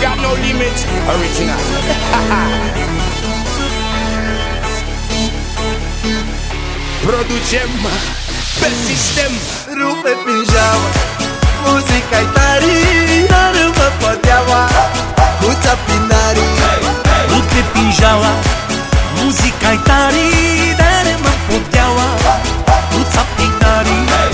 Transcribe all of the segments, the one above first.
Records Original. Producem pe sistem. Rupe pijama Muzica-i tari Dar mă poteaua. Cuța pinarii Rupe pijama Muzica-i tari Dar mă poteaua. Cuța pinarii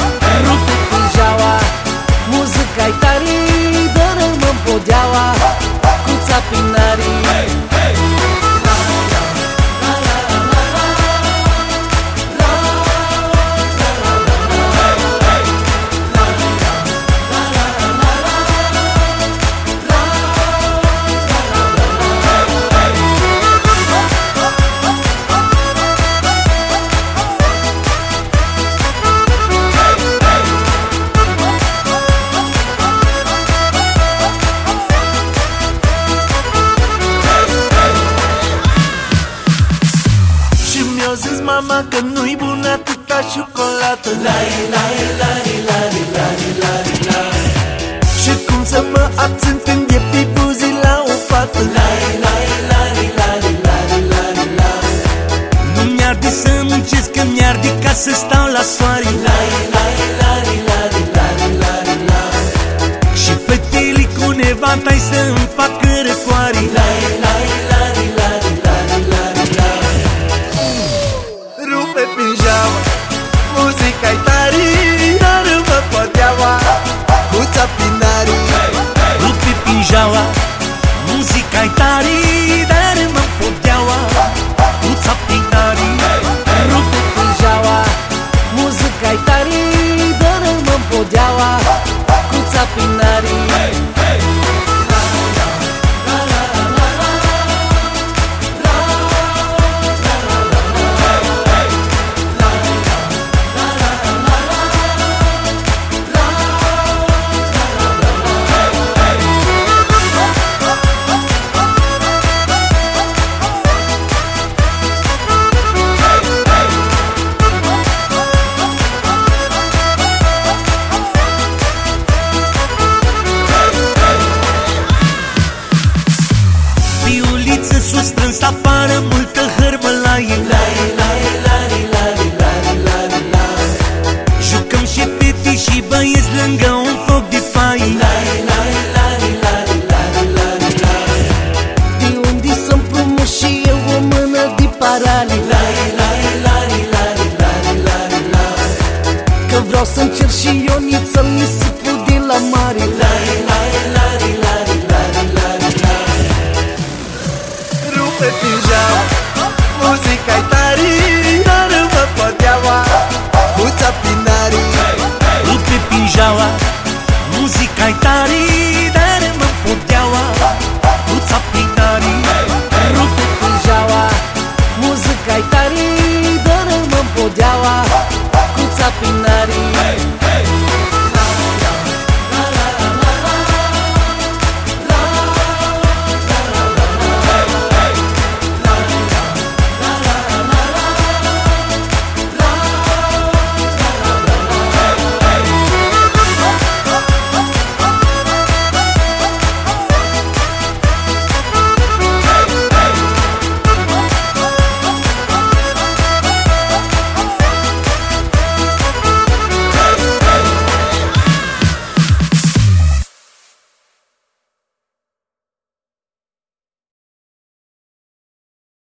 că nu-i bună atâta ciocolată la la la la la la la Și cum să mă abțin când e pipuzi la o fată la la la la la la la Nu mi-arde să muncesc Că mi-arde ca să stau la soare la la la la la la la Și fetele cu nevantai să-mi facă răcoare la happy now.